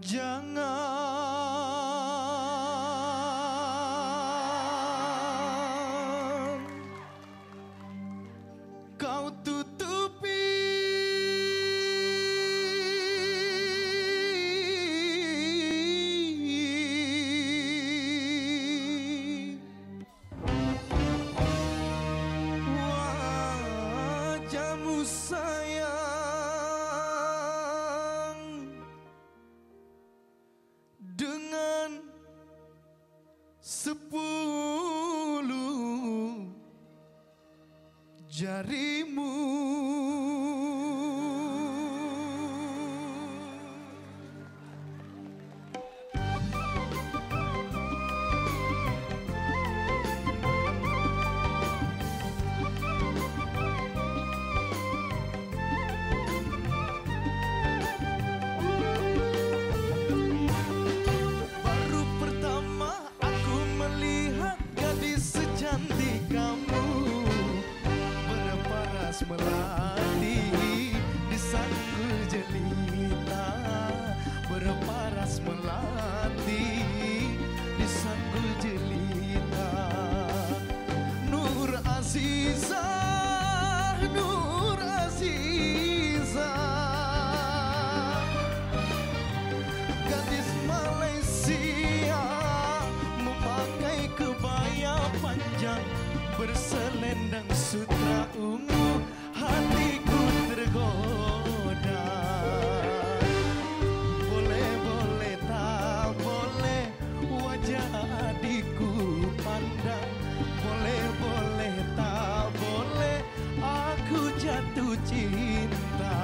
不要。sepuluh jarimu ungu hatiku tergoda. Boleh-boleh tak boleh wajah adikku pandang. Boleh-boleh tak boleh aku jatuh cinta.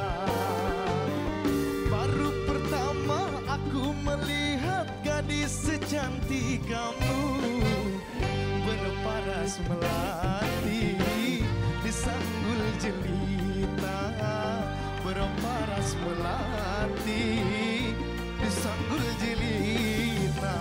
Baru pertama aku melihat gadis secantik kamu. Berparas melati paras melati di sanggul jelita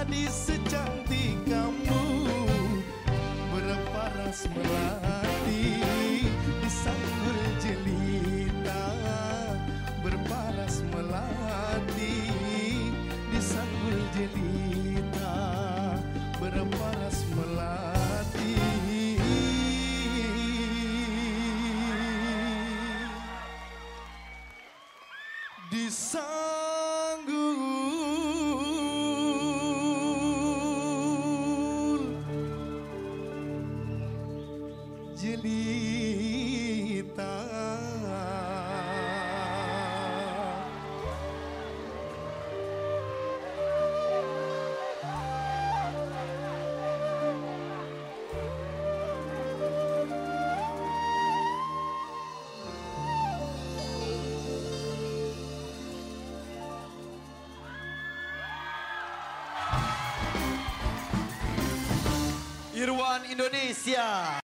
gadis secantik kamu. Berparas melati di sanggul jelita Berparas melati di sanggul jelita Berparas melati. Di sanggul cerita Irwan Indonesia.